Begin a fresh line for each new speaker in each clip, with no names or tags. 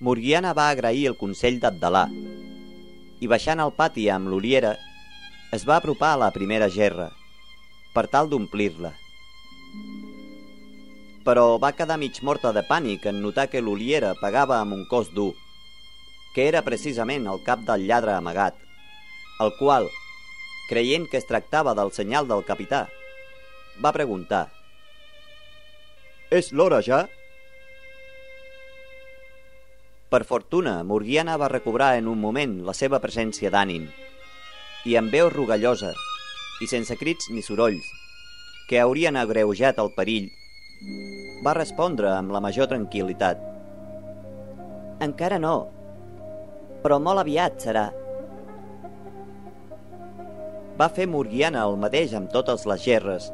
Morgiana va agrair el consell d'Abdalà i baixant al pati amb l'oliera es va apropar a la primera gerra per tal d'omplir-la. Però va quedar mig morta de pànic en notar que l'oliera pagava amb un cos dur, que era precisament el cap del lladre amagat, el qual, creient que es tractava del senyal del capità, va preguntar «És l'hora ja?» Per fortuna, Morgiana va recobrar en un moment la seva presència d'ànim i amb veu rugallosa i sense crits ni sorolls, que haurien agreujat el perill, va respondre amb la major tranquil·litat.
Encara no, però molt aviat serà.
Va fer Morgiana el mateix amb totes les gerres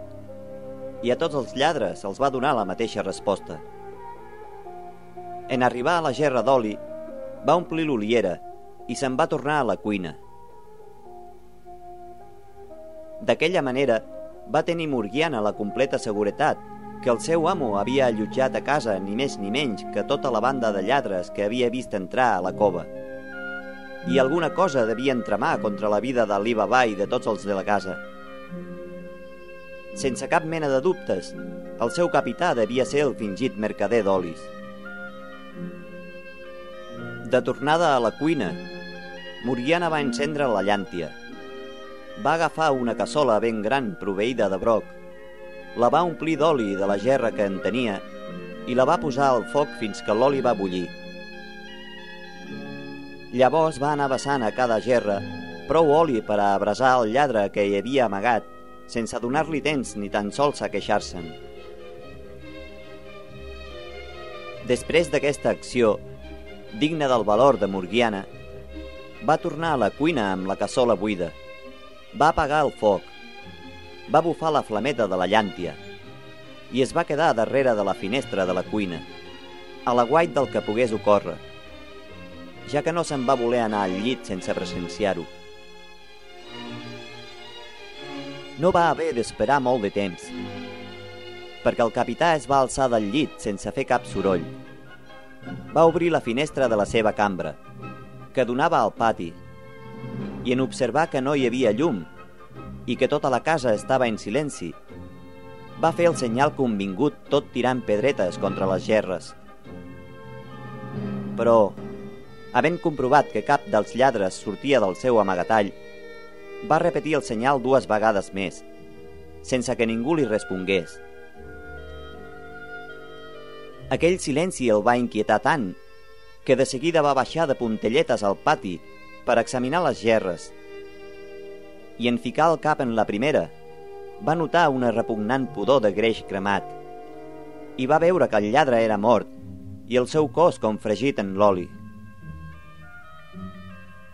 i a tots els lladres els va donar la mateixa resposta. En arribar a la gerra d'oli, va omplir l'oliera i se'n va tornar a la cuina. D'aquella manera, va tenir Morgiana la completa seguretat que el seu amo havia allotjat a casa ni més ni menys que tota la banda de lladres que havia vist entrar a la cova. I alguna cosa devia entramar contra la vida d'Alibaba i de tots els de la casa. Sense cap mena de dubtes, el seu capità devia ser el fingit mercader d'olis. De tornada a la cuina, Muriana va encendre la llàntia. Va agafar una cassola ben gran proveïda de broc, la va omplir d'oli de la gerra que en tenia i la va posar al foc fins que l'oli va bullir. Llavors va anar vessant a cada gerra prou oli per a abrasar el lladre que hi havia amagat, sense donar-li temps ni tan sols a queixar-se'n. Després d'aquesta acció, digna del valor de Morgiana, va tornar a la cuina amb la cassola buida. Va apagar el foc, va bufar la flameta de la llàntia i es va quedar darrere de la finestra de la cuina, a la guait del que pogués ocórrer, ja que no se'n va voler anar al llit sense presenciar-ho. No va haver d'esperar molt de temps, perquè el capità es va alçar del llit sense fer cap soroll. Va obrir la finestra de la seva cambra, que donava al pati, i en observar que no hi havia llum i que tota la casa estava en silenci, va fer el senyal convingut tot tirant pedretes contra les gerres. Però, havent comprovat que cap dels lladres sortia del seu amagatall, va repetir el senyal dues vegades més, sense que ningú li respongués. Aquell silenci el va inquietar tant que de seguida va baixar de puntelletes al pati per examinar les gerres i en ficar el cap en la primera va notar una repugnant pudor de greix cremat i va veure que el lladre era mort i el seu cos com fregit en l'oli.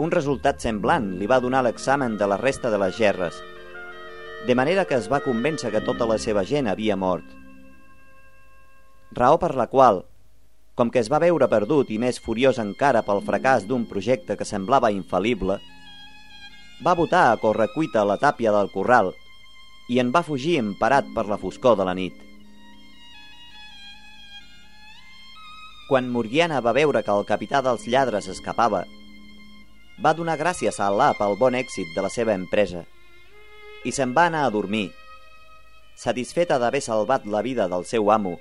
Un resultat semblant li va donar l'examen de la resta de les gerres, de manera que es va convèncer que tota la seva gent havia mort. Raó per la qual, com que es va veure perdut i més furiós encara pel fracàs d'un projecte que semblava infal·lible, va botar a correcuita a la tàpia del corral i en va fugir emparat per la foscor de la nit. Quan Morgiana va veure que el capità dels lladres escapava, va donar gràcies a Allah pel bon èxit de la seva empresa i se'n va anar a dormir, satisfeta d'haver salvat la vida del seu amo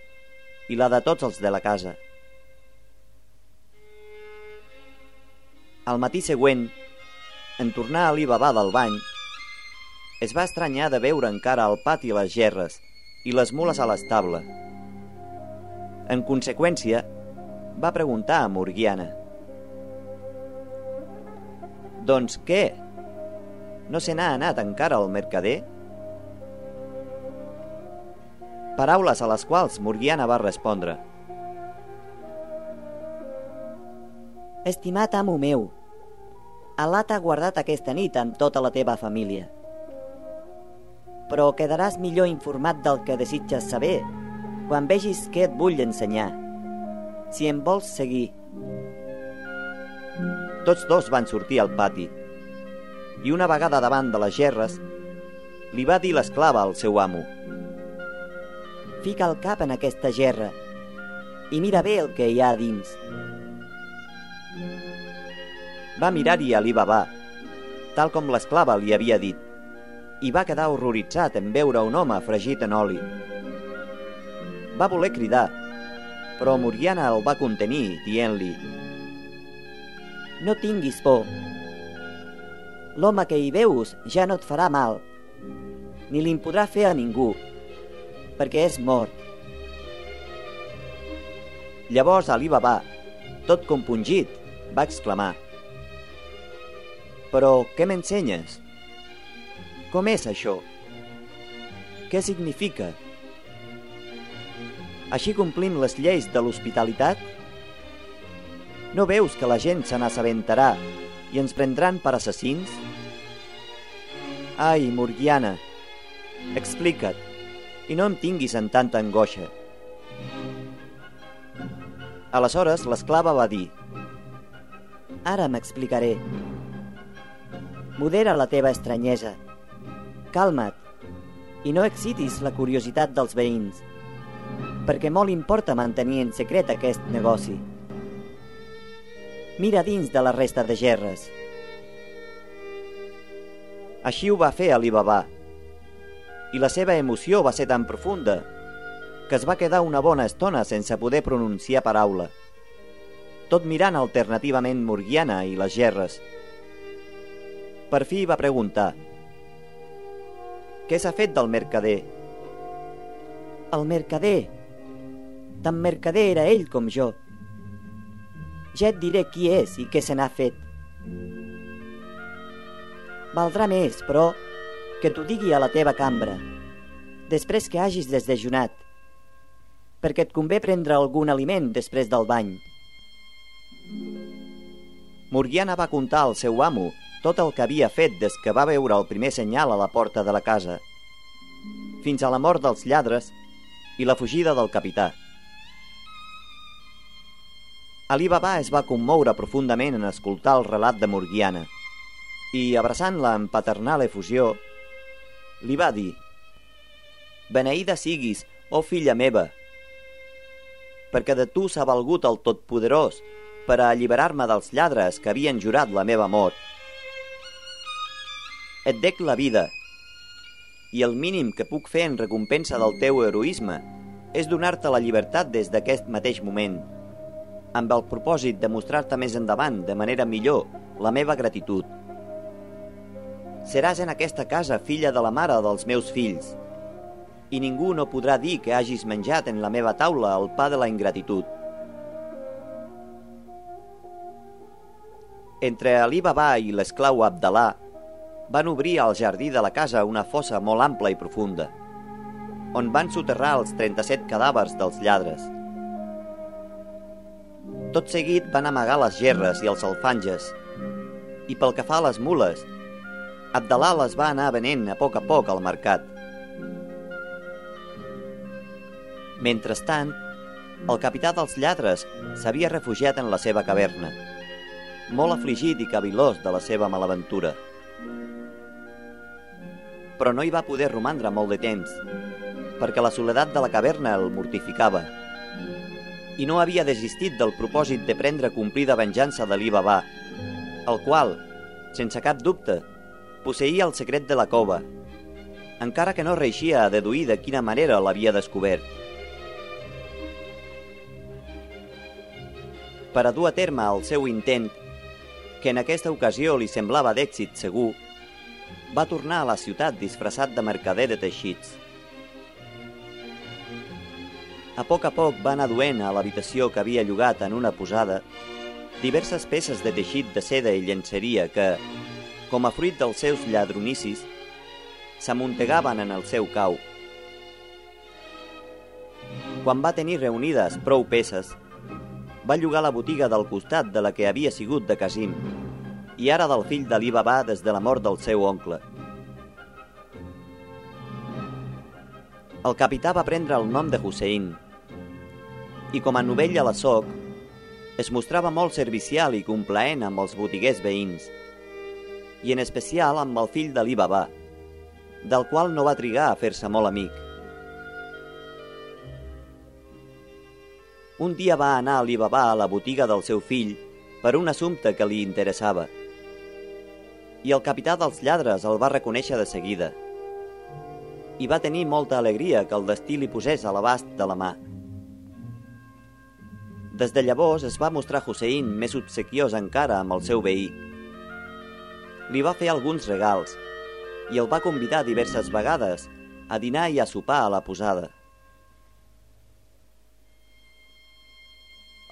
i la de tots els de la casa. Al matí següent, en tornar a l'Ibabà del bany, es va estranyar de veure encara al pati les gerres i les mules a l'estable. En conseqüència, va preguntar a Morgiana. Doncs què? No se n'ha anat encara el mercader? Paraules a les quals Morgiana va respondre.
Estimat amo meu, Allah t'ha guardat aquesta nit amb tota la teva família. Però quedaràs millor informat del que desitges saber quan vegis què et vull ensenyar. Si em vols seguir.
Tots dos van sortir al pati i una vegada davant de les gerres li va dir l'esclava al seu amo.
Fica el cap en aquesta gerra i mira bé el que hi ha dins.
Va mirar-hi a Alibaba, tal com l'esclava li havia dit, i va quedar horroritzat en veure un home fregit en oli. Va voler cridar, però Muriana el va contenir, dient-li
No tinguis por. L'home que hi veus ja no et farà mal, ni li podrà fer a ningú, perquè és mort.
Llavors Ali Baba, tot compungit, va exclamar Però què m'ensenyes? Com és això? Què significa? Així complim les lleis de l'hospitalitat? No veus que la gent se n'assabentarà i ens prendran per assassins? Ai, Morgiana, explica't i no em tinguis en tanta angoixa. Aleshores, l'esclava va dir
Ara m'explicaré. Modera la teva estranyesa. Calma't i no excitis la curiositat dels veïns, perquè molt importa mantenir en secret aquest negoci. Mira dins de la resta de gerres.
Així ho va fer Alibaba, i la seva emoció va ser tan profunda que es va quedar una bona estona sense poder pronunciar paraula, tot mirant alternativament Morgiana i les gerres. Per fi va preguntar «Què s'ha fet del mercader?»
El mercader. Tan mercader era ell com jo. Ja et diré qui és i què se n'ha fet. Valdrà més, però, que t'ho digui a la teva cambra, després que hagis desdejunat, perquè et convé prendre algun aliment després del bany.
Morgiana va contar al seu amo tot el que havia fet des que va veure el primer senyal a la porta de la casa, fins a la mort dels lladres i la fugida del capità. Ali Baba es va commoure profundament en escoltar el relat de Morgiana i, abraçant-la amb paternal efusió, li va dir «Beneïda siguis, oh filla meva, perquè de tu s'ha valgut el Totpoderós per a alliberar-me dels lladres que havien jurat la meva mort. Et dec la vida, i el mínim que puc fer en recompensa del teu heroisme és donar-te la llibertat des d'aquest mateix moment, amb el propòsit de mostrar-te més endavant, de manera millor, la meva gratitud. Seràs en aquesta casa filla de la mare dels meus fills, i ningú no podrà dir que hagis menjat en la meva taula el pa de la ingratitud. Entre Ali Baba i l'esclau Abdalà van obrir al jardí de la casa una fossa molt ampla i profunda, on van soterrar els 37 cadàvers dels lladres. Tot seguit van amagar les gerres i els alfanges, i pel que fa a les mules, Abdalà les va anar venent a poc a poc al mercat. Mentrestant, el capità dels lladres s'havia refugiat en la seva caverna, molt afligit i cavilós de la seva malaventura. Però no hi va poder romandre molt de temps, perquè la soledat de la caverna el mortificava, i no havia desistit del propòsit de prendre complida venjança de l'Ibabà, el qual, sense cap dubte, posseïa el secret de la cova, encara que no reixia a deduir de quina manera l'havia descobert. Per a dur a terme el seu intent, que en aquesta ocasió li semblava d'èxit segur, va tornar a la ciutat disfressat de mercader de teixits. A poc a poc va anar duent a l'habitació que havia llogat en una posada diverses peces de teixit de seda i llenceria que, com a fruit dels seus lladronicis, s'amuntegaven en el seu cau. Quan va tenir reunides prou peces, va llogar la botiga del costat de la que havia sigut de Casim i ara del fill d'Ali Baba des de la mort del seu oncle. El capità va prendre el nom de Hussein i com a novell a la soc es mostrava molt servicial i complaent amb els botiguers veïns i en especial amb el fill d'Ali Baba, del qual no va trigar a fer-se molt amic. Un dia va anar Ali Baba a la botiga del seu fill per un assumpte que li interessava. I el capità dels lladres el va reconèixer de seguida. I va tenir molta alegria que el destí li posés a l'abast de la mà. Des de llavors es va mostrar Hussein més obsequiós encara amb el seu veí. Li va fer alguns regals i el va convidar diverses vegades a dinar i a sopar a la posada.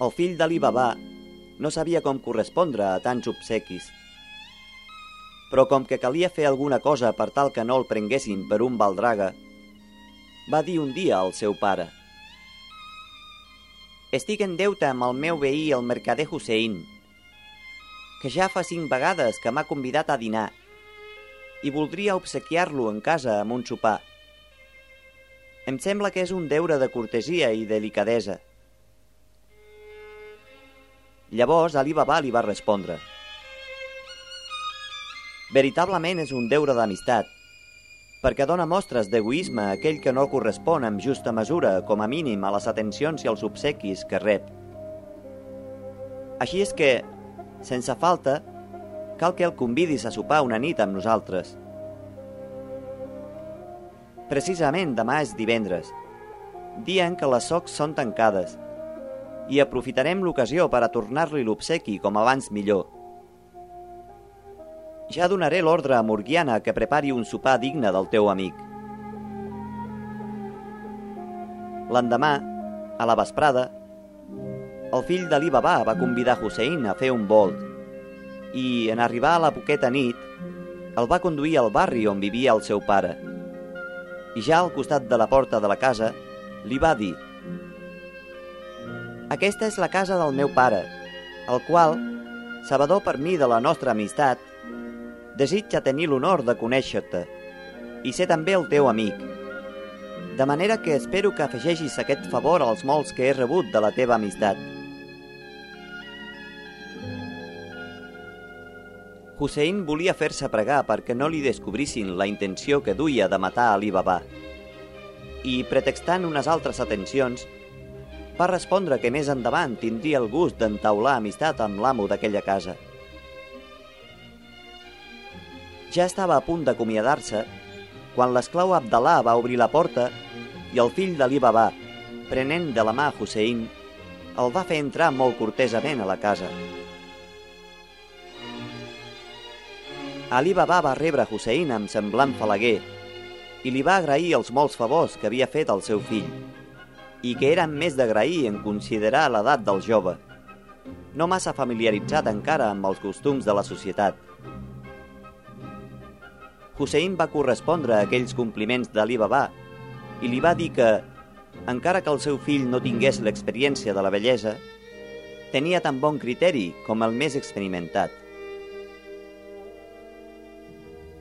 El fill d'Ali Baba no sabia com correspondre a tants obsequis. Però com que calia fer alguna cosa per tal que no el prenguessin per un baldraga, va dir un dia al seu pare «Estic en deute amb el meu veí, el mercader Hussein, que ja fa cinc vegades que m'ha convidat a dinar i voldria obsequiar-lo en casa amb un sopar. Em sembla que és un deure de cortesia i delicadesa. Llavors Ali li va respondre Veritablement és un deure d'amistat, perquè dona mostres d'egoisme a aquell que no correspon amb justa mesura, com a mínim, a les atencions i els obsequis que rep. Així és que, sense falta, cal que el convidis a sopar una nit amb nosaltres. Precisament demà és divendres, dia en què les socs són tancades, i aprofitarem l'ocasió per a tornar-li l'obsequi com abans millor. Ja donaré l'ordre a Morgiana que prepari un sopar digne del teu amic. L'endemà, a la vesprada, el fill d'Ali Baba va convidar Hussein a fer un volt i, en arribar a la poqueta nit, el va conduir al barri on vivia el seu pare. I ja al costat de la porta de la casa, li va dir aquesta és la casa del meu pare, el qual, sabedor per mi de la nostra amistat, desitja tenir l'honor de conèixer-te i ser també el teu amic. De manera que espero que afegeixis aquest favor als molts que he rebut de la teva amistat. Hussein volia fer-se pregar perquè no li descobrissin la intenció que duia de matar Ali Baba i, pretextant unes altres atencions, va respondre que més endavant tindria el gust d'entaular amistat amb l'amo d'aquella casa. Ja estava a punt d'acomiadar-se quan l'esclau Abdalà va obrir la porta i el fill d'Ali Baba, prenent de la mà Hussein, el va fer entrar molt cortesament a la casa. Ali Baba va rebre Hussein amb semblant falaguer i li va agrair els molts favors que havia fet al seu fill i que eren més d'agrair en considerar l'edat del jove, no massa familiaritzat encara amb els costums de la societat. Hussein va correspondre a aquells compliments d'Ali Baba i li va dir que, encara que el seu fill no tingués l'experiència de la bellesa, tenia tan bon criteri com el més experimentat.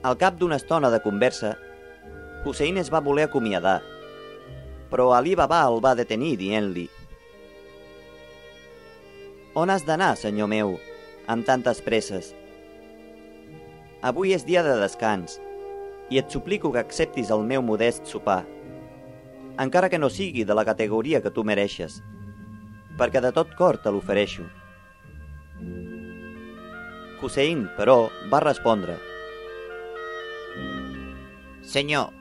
Al cap d'una estona de conversa, Hussein es va voler acomiadar, però Ali Baba el va detenir dient-li On has d'anar, senyor meu, amb tantes presses? Avui és dia de descans i et suplico que acceptis el meu modest sopar, encara que no sigui de la categoria que tu mereixes, perquè de tot cor te l'ofereixo. Hussein, però, va respondre
Senyor,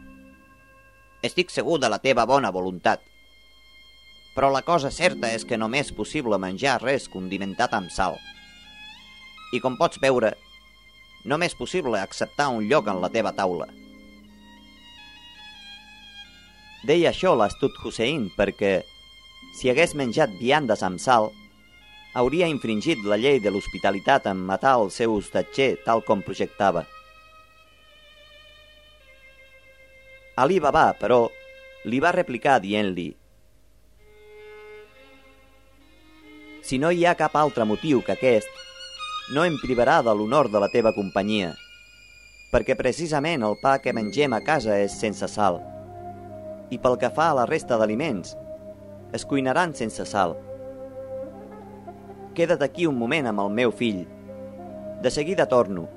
estic segur de la teva bona voluntat. Però la cosa certa és que només és possible menjar res condimentat amb sal. I com pots veure, només és possible acceptar un lloc en la teva taula.
Deia això l'astut Hussein perquè, si hagués menjat viandes amb sal, hauria infringit la llei de l'hospitalitat en matar el seu hostatger tal com projectava. Ali Baba, però, li va replicar dient-li Si no hi ha cap altre motiu que aquest, no em privarà de l'honor de la teva companyia, perquè precisament el pa que mengem a casa és sense sal, i pel que fa a la resta d'aliments, es cuinaran sense sal. Queda't aquí un moment amb el meu fill. De seguida torno.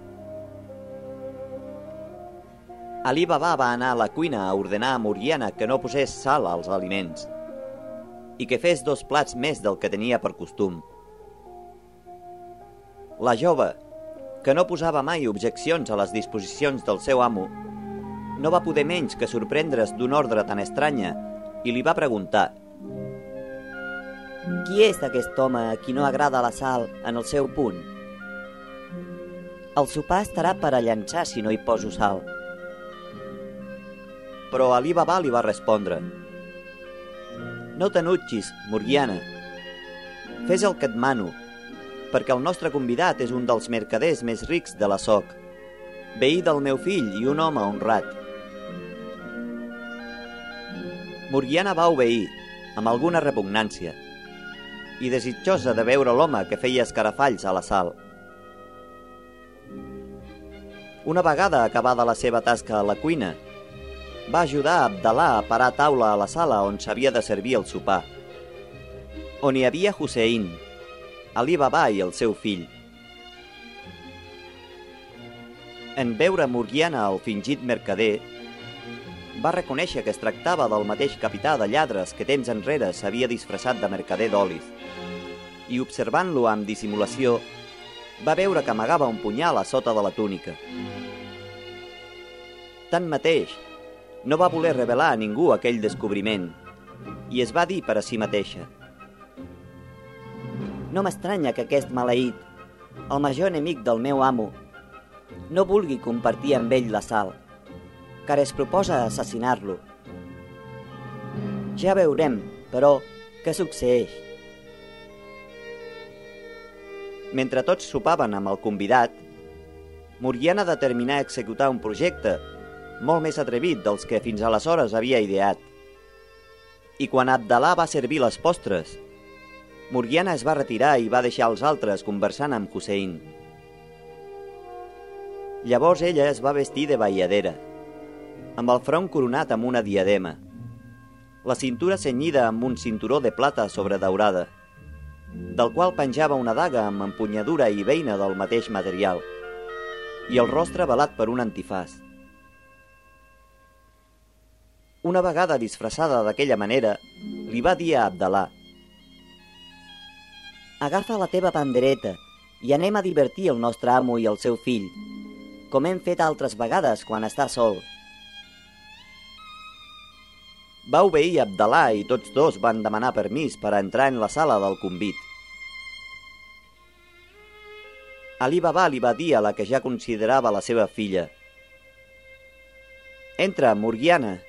Ali Baba va anar a la cuina a ordenar a Moriana que no posés sal als aliments i que fes dos plats més del que tenia per costum. La jove, que no posava mai objeccions a les disposicions del seu amo, no va poder menys que sorprendre's d'una ordre tan estranya i li va preguntar
Qui és aquest home a qui no agrada la sal en el seu punt? El sopar estarà per a llançar si no hi poso sal.
Però Ali Baba li va respondre No t'enutgis, Morgiana. Fes el que et mano, perquè el nostre convidat és un dels mercaders més rics de la SOC, veí del meu fill i un home honrat. Morgiana va obeir, amb alguna repugnància, i desitjosa de veure l'home que feia escarafalls a la sal. Una vegada acabada la seva tasca a la cuina, va ajudar Abdalà a parar taula a la sala on s'havia de servir el sopar, on hi havia Hussein, Ali Baba i el seu fill. En veure Morgiana, el fingit mercader, va reconèixer que es tractava del mateix capità de lladres que temps enrere s'havia disfressat de mercader d'olis. I observant-lo amb dissimulació, va veure que amagava un punyal a sota de la túnica. Tanmateix, no va voler revelar a ningú aquell descobriment i es va dir per a si mateixa.
No m'estranya que aquest maleït, el major enemic del meu amo, no vulgui compartir amb ell la sal car es proposa assassinar-lo. Ja veurem, però, què succeeix.
Mentre tots sopaven amb el convidat, Morgiana determinà executar un projecte molt més atrevit dels que fins aleshores havia ideat. I quan Abdalà va servir les postres, Morgiana es va retirar i va deixar els altres conversant amb Hussein. Llavors ella es va vestir de balladera amb el front coronat amb una diadema, la cintura cenyida amb un cinturó de plata sobre daurada, del qual penjava una daga amb empunyadura i veina del mateix material, i el rostre velat per un antifàs. Una vegada disfressada d'aquella manera, li va dir a Abdalà
Agafa la teva pandereta i anem a divertir el nostre amo i el seu fill, com hem fet altres vegades quan està sol.
Va obeir Abdalà i tots dos van demanar permís per entrar en la sala del convit. Ali Baba li va dir a la que ja considerava la seva filla Entra, Morgiana,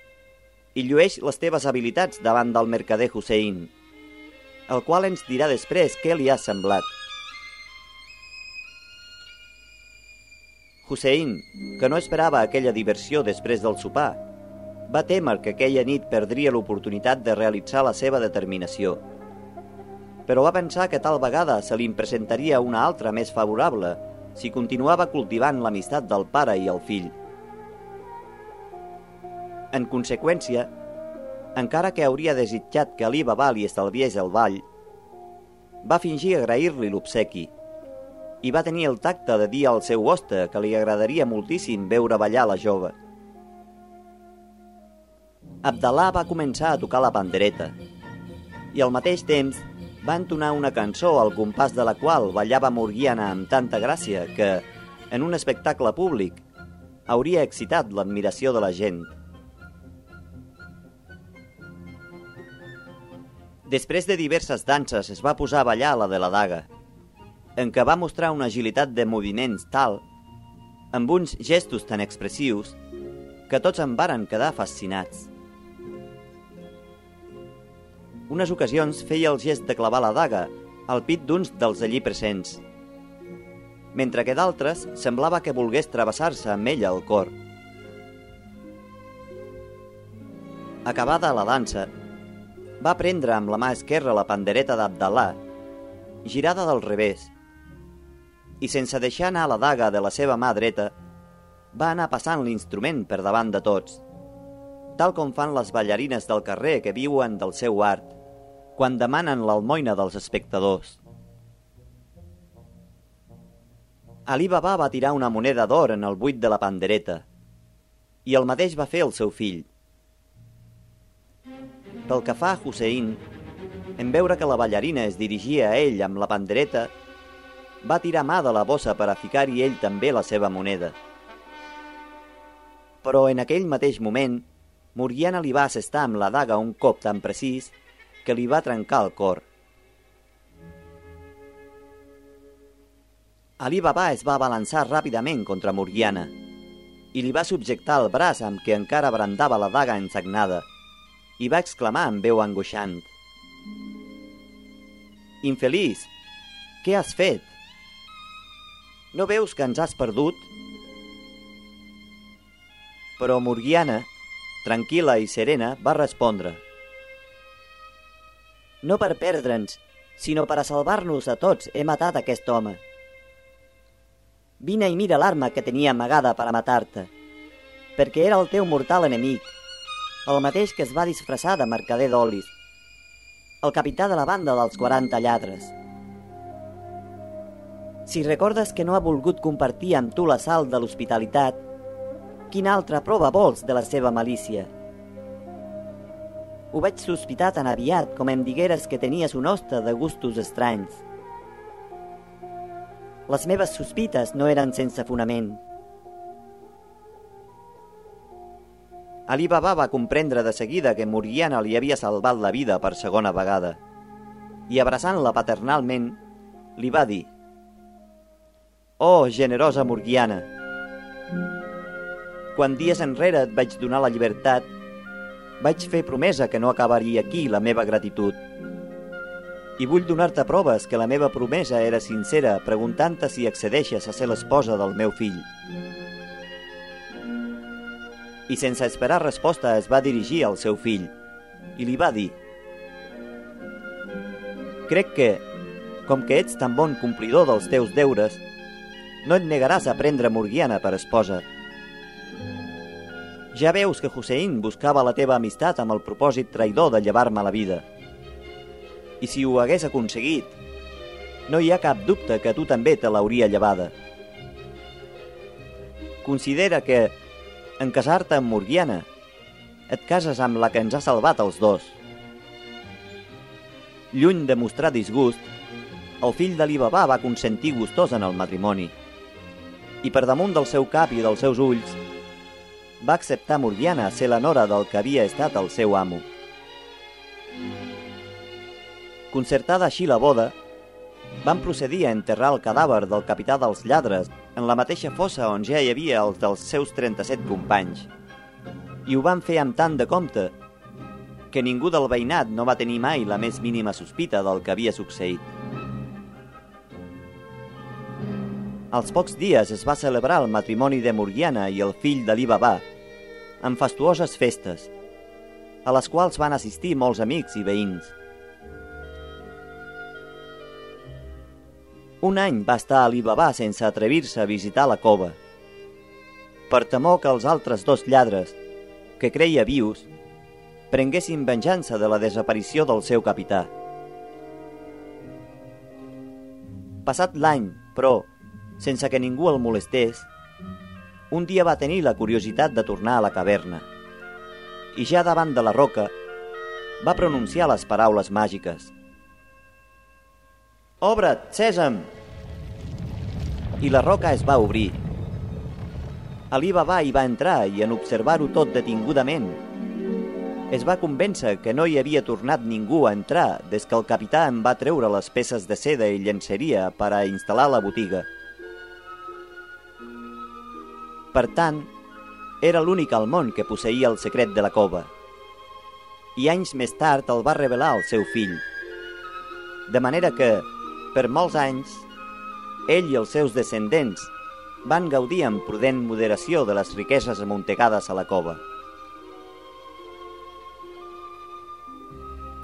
i llueix les teves habilitats davant del mercader Hussein, el qual ens dirà després què li ha semblat. Hussein, que no esperava aquella diversió després del sopar, va témer que aquella nit perdria l'oportunitat de realitzar la seva determinació. Però va pensar que tal vegada se li presentaria una altra més favorable si continuava cultivant l'amistat del pare i el fill. En conseqüència, encara que hauria desitjat que Ali Baba li estalviés el ball, va fingir agrair-li l'obsequi i va tenir el tacte de dir al seu hoste que li agradaria moltíssim veure ballar la jove. Abdalà va començar a tocar la pandereta i al mateix temps va entonar una cançó al compàs de la qual ballava Morgiana amb tanta gràcia que, en un espectacle públic, hauria excitat l'admiració de la gent. Després de diverses danses es va posar a ballar la de la daga, en què va mostrar una agilitat de moviments tal, amb uns gestos tan expressius, que tots en varen quedar fascinats. Unes ocasions feia el gest de clavar la daga al pit d'uns dels allí presents, mentre que d'altres semblava que volgués travessar-se amb ella el cor. Acabada la dansa, va prendre amb la mà esquerra la pandereta d'Abdalà, girada del revés, i sense deixar anar la daga de la seva mà dreta, va anar passant l'instrument per davant de tots, tal com fan les ballarines del carrer que viuen del seu art, quan demanen l'almoina dels espectadors. Ali Baba va tirar una moneda d'or en el buit de la pandereta i el mateix va fer el seu fill. Pel que fa a Hussein, en veure que la ballarina es dirigia a ell amb la pandereta, va tirar mà de la bossa per a ficar-hi ell també la seva moneda. Però en aquell mateix moment, Morgiana li va assestar amb la daga un cop tan precís que li va trencar el cor. Ali Baba es va balançar ràpidament contra Morgiana i li va subjectar el braç amb què encara brandava la daga ensagnada i va exclamar amb veu angoixant. Infeliç, què has fet? No veus que ens has perdut? Però Morgiana, tranquil·la i serena, va respondre.
No per perdre'ns, sinó per a salvar-nos a tots he matat aquest home. Vine i mira l'arma que tenia amagada per a matar-te, perquè era el teu mortal enemic, el mateix que es va disfressar de mercader d'olis, el capità de la banda dels 40 lladres. Si recordes que no ha volgut compartir amb tu la sal de l'hospitalitat, quina altra prova vols de la seva malícia? Ho vaig sospitar tan aviat com em digueres que tenies un hoste de gustos estranys. Les meves sospites no eren sense fonament.
Ali Baba va comprendre de seguida que Morgiana li havia salvat la vida per segona vegada i abraçant-la paternalment li va dir «Oh, generosa Morgiana! Quan dies enrere et vaig donar la llibertat, vaig fer promesa que no acabaria aquí la meva gratitud i vull donar-te proves que la meva promesa era sincera preguntant-te si accedeixes a ser l'esposa del meu fill. I sense esperar resposta es va dirigir al seu fill i li va dir Crec que, com que ets tan bon complidor dels teus deures, no et negaràs a prendre Morgiana per esposa. Ja veus que Hussein buscava la teva amistat amb el propòsit traïdor de llevar-me la vida i si ho hagués aconseguit, no hi ha cap dubte que tu també te l'hauria llevada. Considera que, en casar-te amb Morgiana, et cases amb la que ens ha salvat els dos. Lluny de mostrar disgust, el fill d'Alibaba va consentir gustós en el matrimoni i per damunt del seu cap i dels seus ulls va acceptar Morgiana a ser la nora del que havia estat el seu amo. Concertada així la boda, van procedir a enterrar el cadàver del capità dels lladres en la mateixa fossa on ja hi havia els dels seus 37 companys. I ho van fer amb tant de compte que ningú del veïnat no va tenir mai la més mínima sospita del que havia succeït. Als pocs dies es va celebrar el matrimoni de Morgiana i el fill d'Ali Baba, amb fastuoses festes, a les quals van assistir molts amics i veïns. Un any va estar Ali Baba sense atrevir-se a visitar la cova. Per temor que els altres dos lladres, que creia vius, prenguessin venjança de la desaparició del seu capità. Passat l'any, però, sense que ningú el molestés, un dia va tenir la curiositat de tornar a la caverna i ja davant de la roca va pronunciar les paraules màgiques – Obre't, sèsam! I la roca es va obrir. Ali Baba hi va entrar i en observar-ho tot detingudament es va convèncer que no hi havia tornat ningú a entrar des que el capità en va treure les peces de seda i llenceria per a instal·lar la botiga. Per tant, era l'únic al món que posseïa el secret de la cova. I anys més tard el va revelar al seu fill. De manera que, per molts anys, ell i els seus descendents van gaudir amb prudent moderació de les riqueses amuntegades a la cova.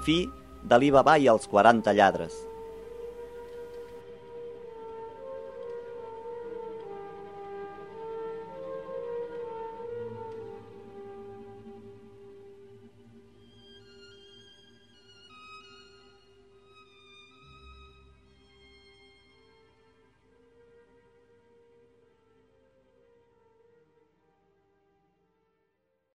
Fi d'Ali Baba i els 40 lladres.